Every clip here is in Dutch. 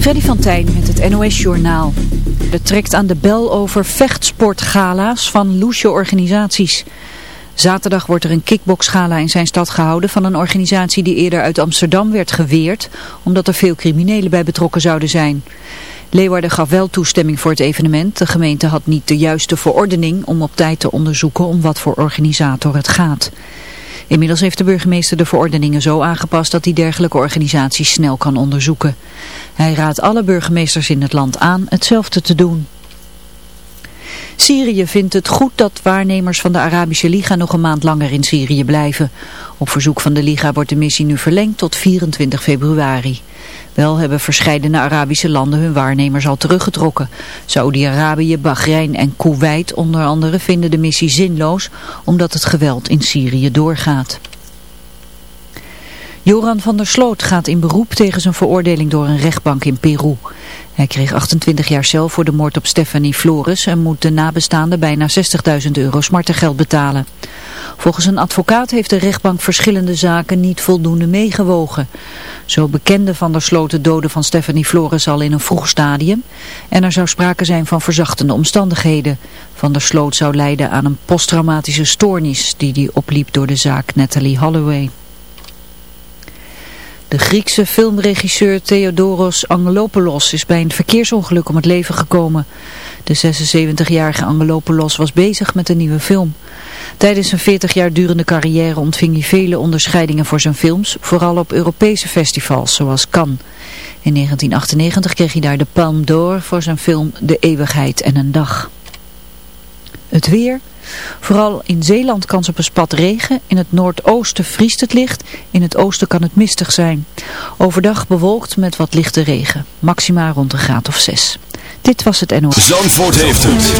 Freddy van Tijn met het NOS-journaal. Het trekt aan de bel over vechtsportgala's van loesje organisaties. Zaterdag wordt er een kickboxgala in zijn stad gehouden van een organisatie die eerder uit Amsterdam werd geweerd, omdat er veel criminelen bij betrokken zouden zijn. Leeuwarden gaf wel toestemming voor het evenement. De gemeente had niet de juiste verordening om op tijd te onderzoeken om wat voor organisator het gaat. Inmiddels heeft de burgemeester de verordeningen zo aangepast dat hij dergelijke organisaties snel kan onderzoeken. Hij raadt alle burgemeesters in het land aan hetzelfde te doen. Syrië vindt het goed dat waarnemers van de Arabische Liga nog een maand langer in Syrië blijven. Op verzoek van de Liga wordt de missie nu verlengd tot 24 februari. Wel hebben verscheidene Arabische landen hun waarnemers al teruggetrokken. Saudi-Arabië, Bahrein en Kuwait onder andere vinden de missie zinloos omdat het geweld in Syrië doorgaat. Joran van der Sloot gaat in beroep tegen zijn veroordeling door een rechtbank in Peru. Hij kreeg 28 jaar cel voor de moord op Stephanie Flores en moet de nabestaanden bijna 60.000 euro smartengeld betalen. Volgens een advocaat heeft de rechtbank verschillende zaken niet voldoende meegewogen. Zo bekende Van der Sloot de doden van Stephanie Flores al in een vroeg stadium en er zou sprake zijn van verzachtende omstandigheden. Van der Sloot zou lijden aan een posttraumatische stoornis die hij opliep door de zaak Natalie Holloway. De Griekse filmregisseur Theodoros Angelopoulos is bij een verkeersongeluk om het leven gekomen. De 76-jarige Angelopoulos was bezig met een nieuwe film. Tijdens zijn 40 jaar durende carrière ontving hij vele onderscheidingen voor zijn films, vooral op Europese festivals zoals Cannes. In 1998 kreeg hij daar de Palme d'Or voor zijn film De Eeuwigheid en een Dag. Het weer... Vooral in Zeeland kans op een spat regen. In het noordoosten vriest het licht. In het oosten kan het mistig zijn. Overdag bewolkt met wat lichte regen. Maxima rond een graad of 6. Dit was het NO. Zandvoort heeft het.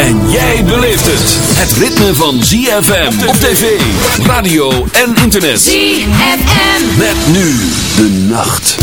En jij beleeft het. Het ritme van ZFM op tv, radio en internet. ZFM. Met nu de nacht.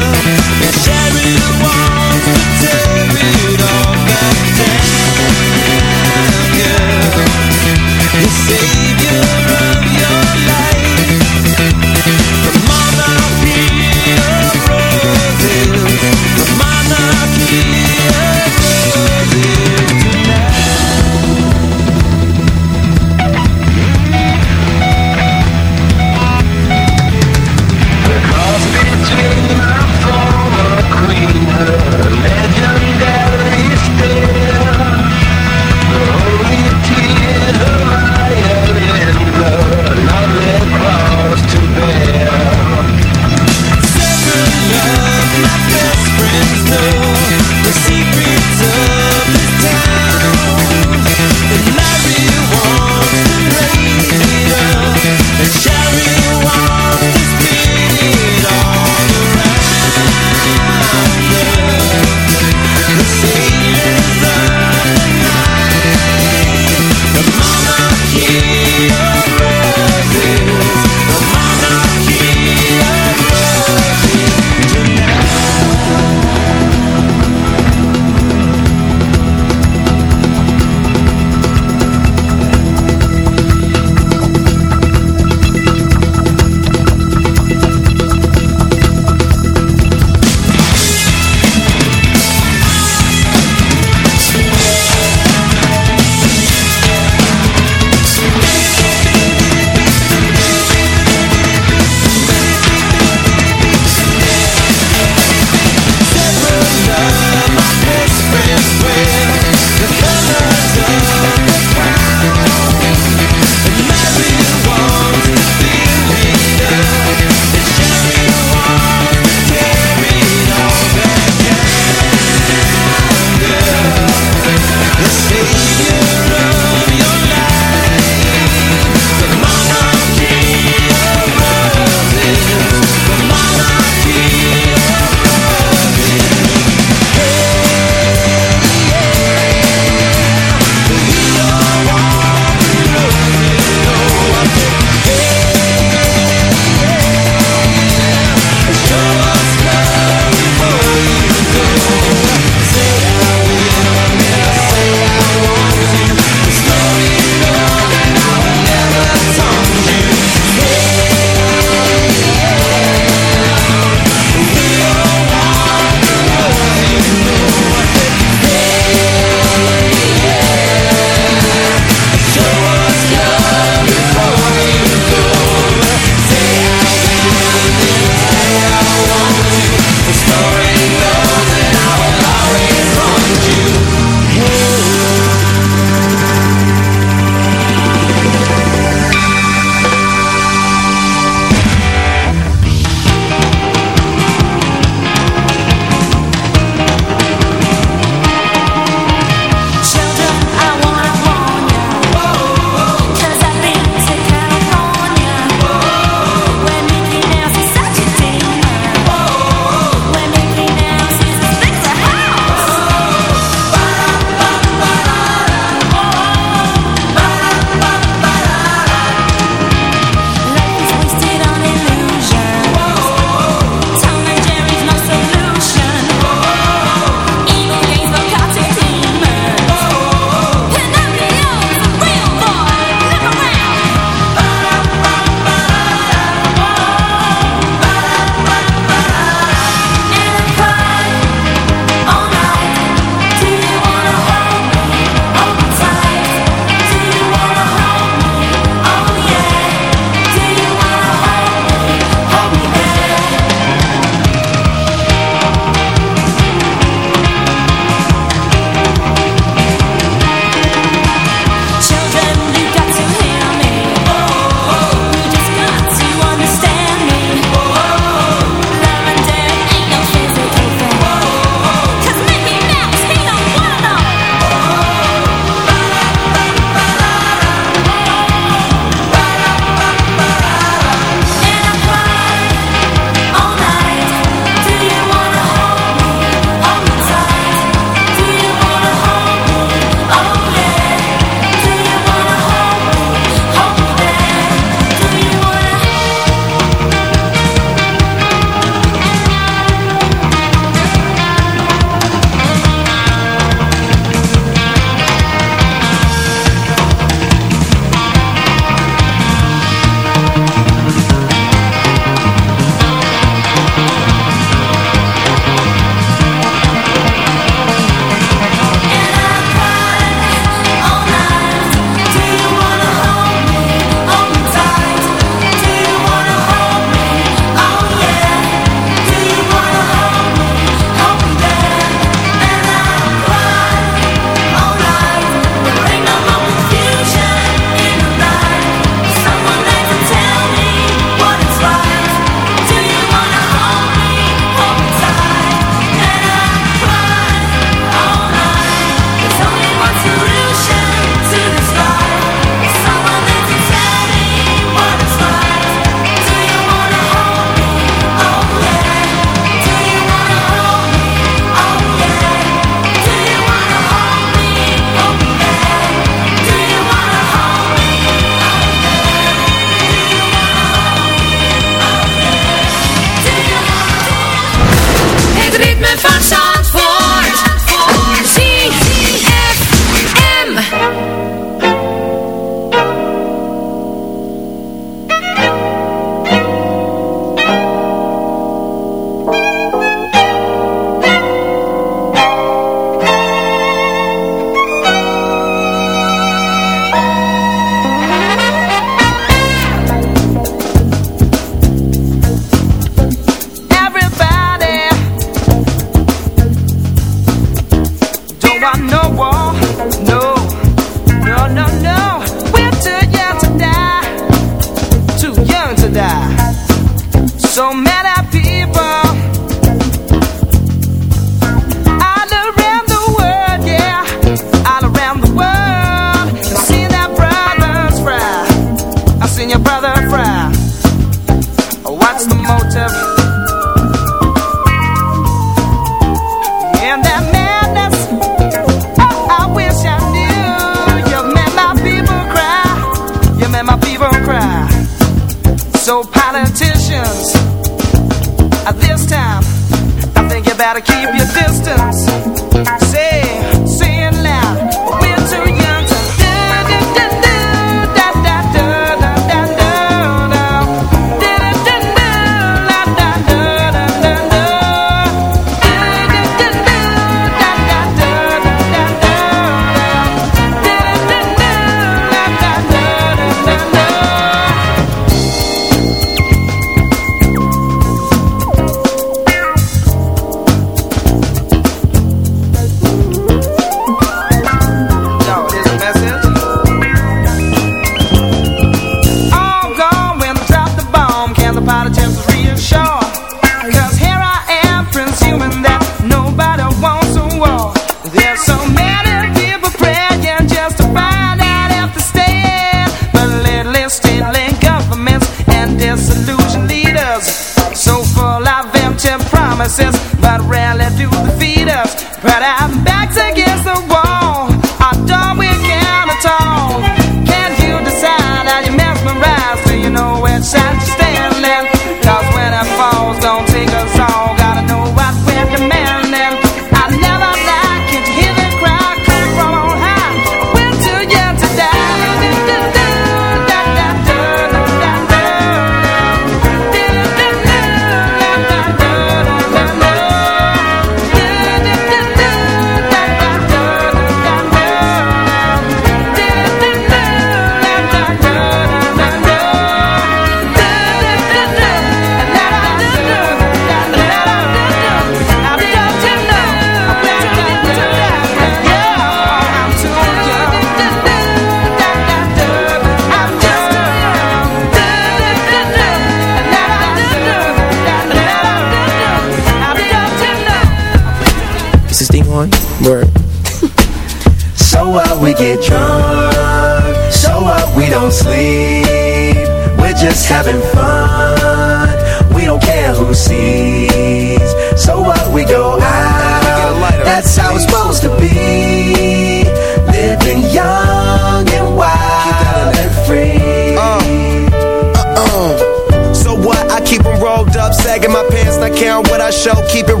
show, keep it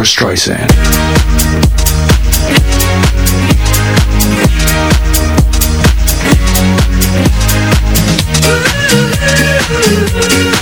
Barbara Streisand. Ooh.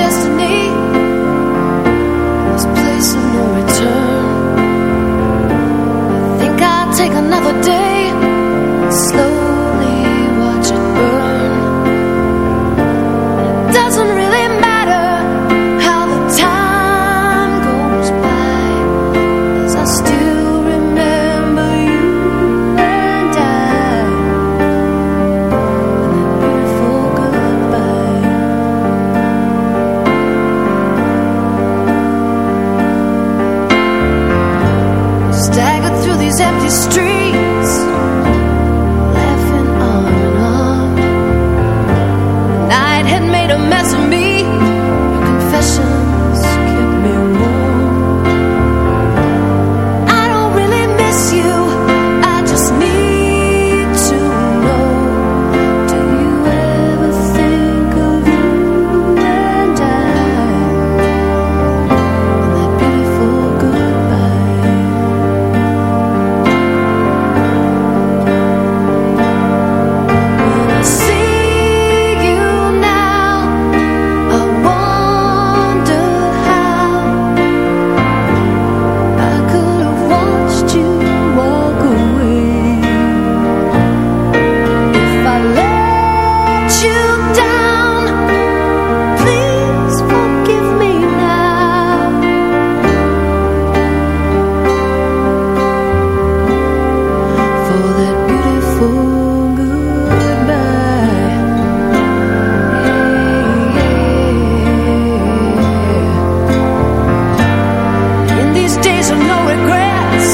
just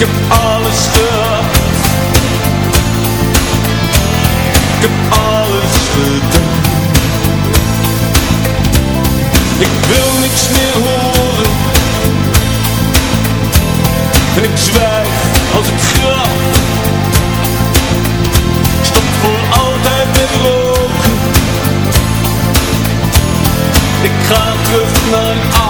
Ik heb alles gehad. Ik heb alles gedaan. Ik wil niks meer horen En ik zwijg als het graf Stop voor altijd met roken Ik ga terug naar af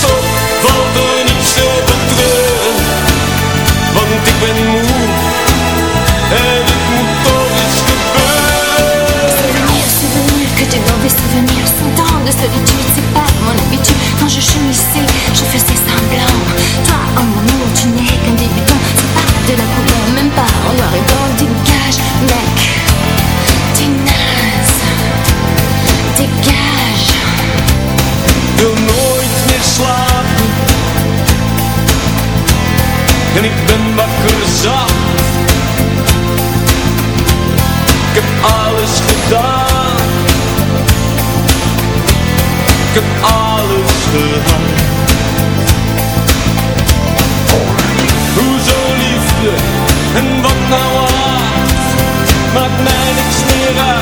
そう zat Ik heb alles gedaan. Ik heb alles gehad Hoezo liefde? En wat nou haat Maakt mij niks meer uit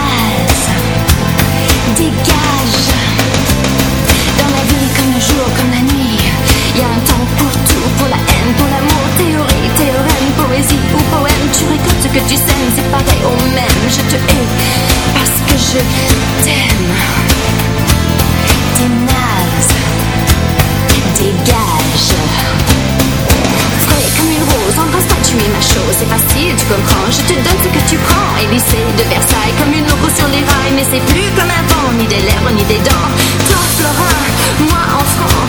Dégage. Dans la vie, comme le jour, comme la nuit Y a un temps pour tout, pour la haine, pour l'amour Théorie, théorème, poésie ou poème. Tu récoltes ce que tu sèmes, c'est pareil au même. Je te hais parce que je t'aime. T'es naze Dégage rose, embrasse-moi, tu es ma chose. C'est facile, tu comprends, je te donne ce que tu prends. Élysée de Versailles, comme une loco sur les rails. Mais c'est plus comme avant, ni des lèvres, ni des dents. Toi, Florin, moi, enfant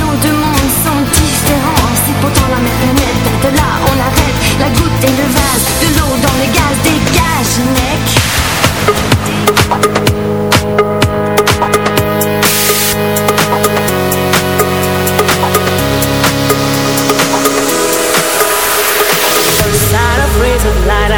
Nos deux mondes sont différents. C'est pourtant la même planète, de là on arrête La goutte et le vase, de l'eau dans le gaz Dégage, mec